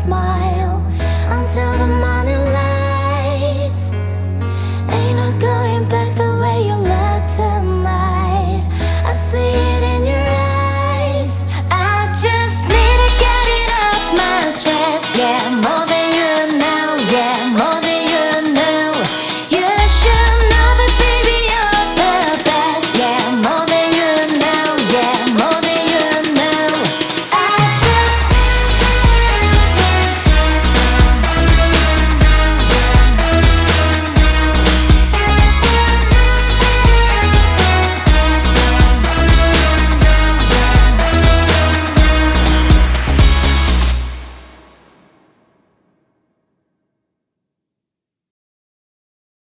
smile.